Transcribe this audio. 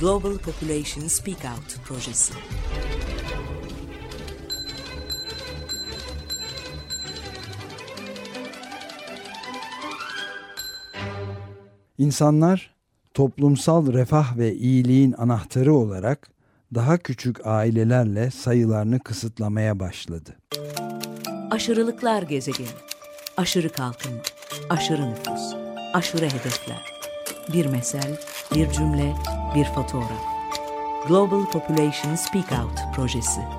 Global Population Speak Out projesi. İnsanlar toplumsal refah ve iyiliğin anahtarı olarak daha küçük ailelerle sayılarını kısıtlamaya başladı. Aşırılıklar gezegeni. Aşırı kalkınma, aşırı nüfus, aşırı hedefler. Bir mesel, bir cümle, bir fotoğraf. Global Population Speak Out projesi.